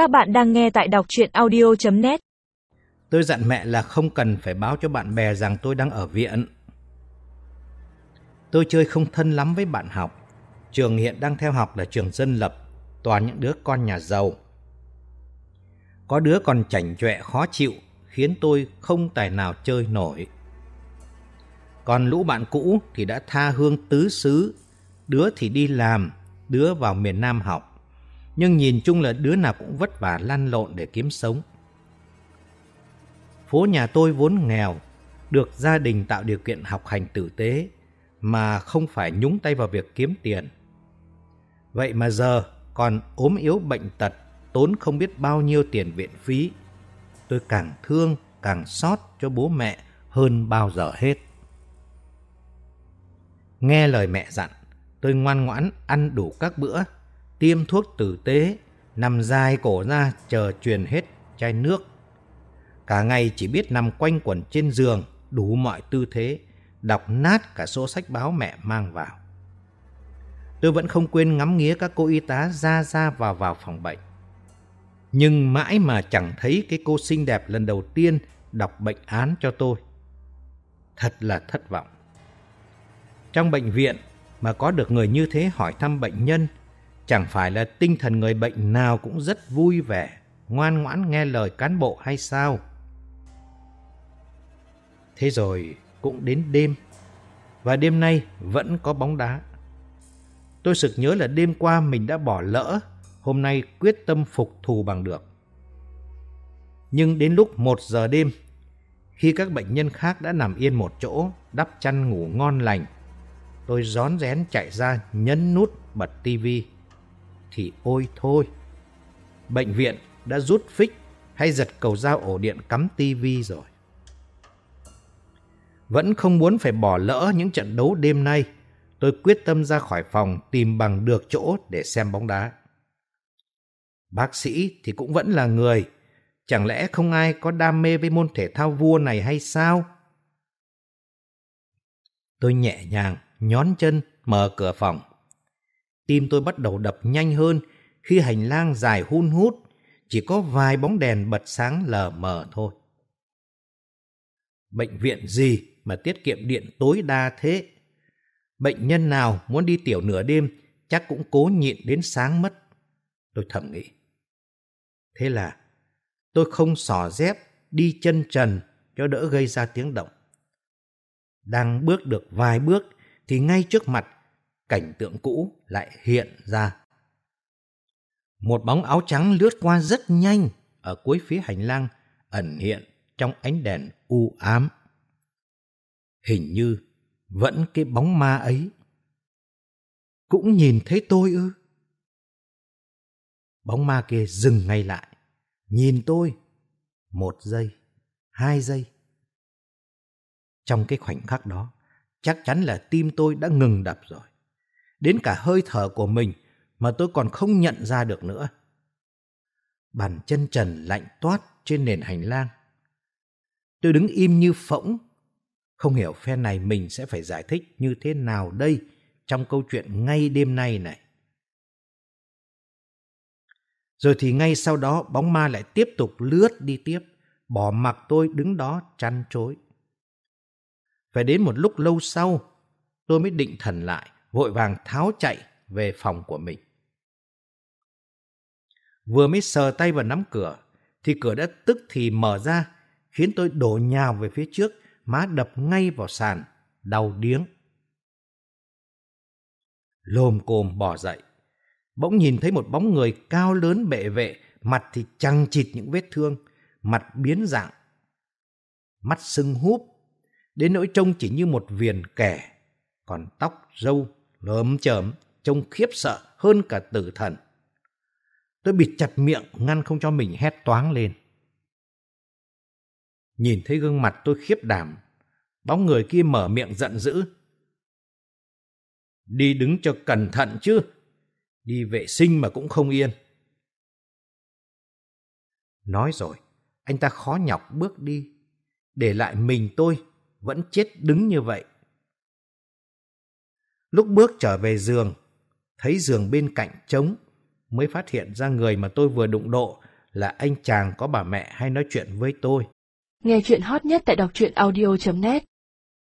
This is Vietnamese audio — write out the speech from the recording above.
Các bạn đang nghe tại đọc chuyện audio.net Tôi dặn mẹ là không cần phải báo cho bạn bè rằng tôi đang ở viện. Tôi chơi không thân lắm với bạn học. Trường hiện đang theo học là trường dân lập, toàn những đứa con nhà giàu. Có đứa còn chảnh chọe khó chịu, khiến tôi không tài nào chơi nổi. Còn lũ bạn cũ thì đã tha hương tứ xứ, đứa thì đi làm, đứa vào miền Nam học. Nhưng nhìn chung là đứa nào cũng vất vả lăn lộn để kiếm sống. Phố nhà tôi vốn nghèo, được gia đình tạo điều kiện học hành tử tế, mà không phải nhúng tay vào việc kiếm tiền. Vậy mà giờ còn ốm yếu bệnh tật, tốn không biết bao nhiêu tiền viện phí. Tôi càng thương, càng xót cho bố mẹ hơn bao giờ hết. Nghe lời mẹ dặn, tôi ngoan ngoãn ăn đủ các bữa, tiêm thuốc tử tế, nằm dài cổ ra chờ truyền hết chai nước. Cả ngày chỉ biết nằm quanh quẩn trên giường, đủ mọi tư thế, đọc nát cả số sách báo mẹ mang vào. Tôi vẫn không quên ngắm nghía các cô y tá ra ra vào vào phòng bệnh. Nhưng mãi mà chẳng thấy cái cô xinh đẹp lần đầu tiên đọc bệnh án cho tôi. Thật là thất vọng. Trong bệnh viện mà có được người như thế hỏi thăm bệnh nhân, chẳng phải là tinh thần người bệnh nào cũng rất vui vẻ, ngoan ngoãn nghe lời cán bộ hay sao? Thế rồi cũng đến đêm, và đêm nay vẫn có bóng đá. Tôi sực nhớ là đêm qua mình đã bỏ lỡ, hôm nay quyết tâm phục thù bằng được. Nhưng đến lúc một giờ đêm, khi các bệnh nhân khác đã nằm yên một chỗ, đắp chăn ngủ ngon lành, tôi rón rén chạy ra nhấn nút bật tivi thì ôi thôi. Bệnh viện đã rút phích hay giật cầu dao ổ điện cắm tivi rồi. Vẫn không muốn phải bỏ lỡ những trận đấu đêm nay, tôi quyết tâm ra khỏi phòng tìm bằng được chỗ để xem bóng đá. Bác sĩ thì cũng vẫn là người, chẳng lẽ không ai có đam mê với môn thể thao vua này hay sao? Tôi nhẹ nhàng nhón chân mở cửa phòng. Tim tôi bắt đầu đập nhanh hơn khi hành lang dài hun hút, chỉ có vài bóng đèn bật sáng lờ mờ thôi. Bệnh viện gì mà tiết kiệm điện tối đa thế? Bệnh nhân nào muốn đi tiểu nửa đêm chắc cũng cố nhịn đến sáng mất. Tôi thầm nghĩ. Thế là tôi không xỏ dép đi chân trần cho đỡ gây ra tiếng động. Đang bước được vài bước thì ngay trước mặt cảnh tượng cũ lại hiện ra. Một bóng áo trắng lướt qua rất nhanh ở cuối phía hành lang ẩn hiện trong ánh đèn u ám. Hình như vẫn cái bóng ma ấy. Cũng nhìn thấy tôi ư? Bóng ma kia dừng ngay lại, nhìn tôi. Một giây, hai giây. Trong cái khoảnh khắc đó, chắc chắn là tim tôi đã ngừng đập rồi. Đến cả hơi thở của mình mà tôi còn không nhận ra được nữa. Bàn chân trần lạnh toát trên nền hành lang. Tôi đứng im như phỗng, không hiểu phe này mình sẽ phải giải thích như thế nào đây trong câu chuyện ngay đêm nay này. Rồi thì ngay sau đó bóng ma lại tiếp tục lướt đi tiếp, bỏ mặc tôi đứng đó chăn chối. Phải đến một lúc lâu sau, tôi mới định thần lại, vội vàng tháo chạy về phòng của mình. Vừa mới sờ tay vào nắm cửa, thì cửa đã tức thì mở ra, khiến tôi đổ nhào về phía trước, má đập ngay vào sàn, đau điếng. Lồm cồm bỏ dậy, bỗng nhìn thấy một bóng người cao lớn bệ vệ, mặt thì chằng chịt những vết thương, mặt biến dạng. Mắt sưng húp, đến nỗi trông chỉ như một viền kẻ, còn tóc, râu, lớm chởm, trông khiếp sợ hơn cả tử thần. Tôi bịt chặt miệng ngăn không cho mình hét toáng lên. Nhìn thấy gương mặt tôi khiếp đảm, bóng người kia mở miệng giận dữ. Đi đứng cho cẩn thận chứ, đi vệ sinh mà cũng không yên. Nói rồi, anh ta khó nhọc bước đi, để lại mình tôi vẫn chết đứng như vậy. Lúc bước trở về giường, thấy giường bên cạnh trống, mới phát hiện ra người mà tôi vừa đụng độ là anh chàng có bà mẹ hay nói chuyện với tôi. Nghe chuyện hot nhất tại đọc truyện audio.net